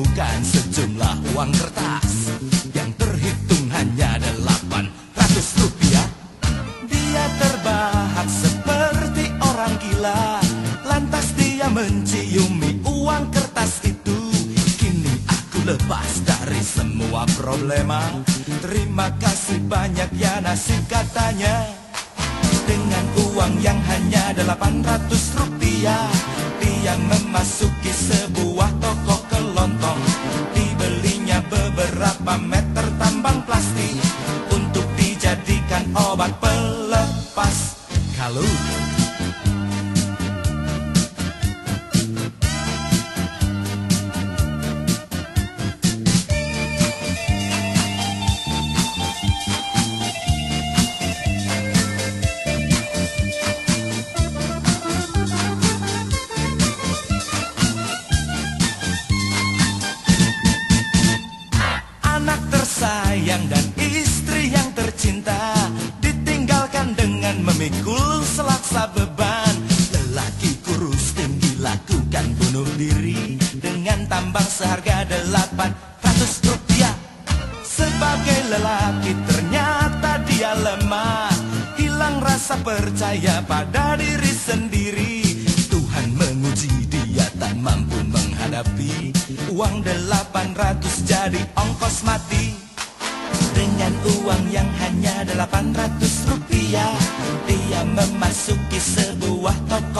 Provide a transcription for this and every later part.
menemukan sejumlah uang kertas. Yang terhitung hanya delapan ratus rupiah. Dia terbahak seperti orang gila. Lantas dia menciumi uang kertas itu. Kini aku lepas dari semua problema. Terima kasih banyak ya nasib katanya. Dengan uang yang hanya 800 rupiah Dia memasuki sebuah toko kelontong Dibelinya beberapa meter tambang plastik. Untuk dijadikan obat tersayang dan istri yang tercinta Ditinggalkan dengan memikul selaksa beban. Lelaki kurus tinggi lakukan bunuh diri Dengan tambang seharga 800 rupiah. Sebagai lelaki ternyata dia lemah. Hilang rasa percaya pada diri sendiri hadapi Uang 800 jadi ongkos mati. Dengan uang yang hanya 800 rupiah Dia memasuki sebuah toko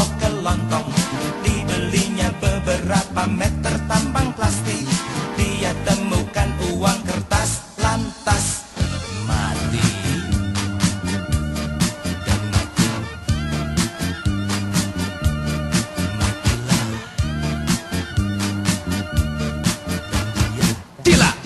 Tila!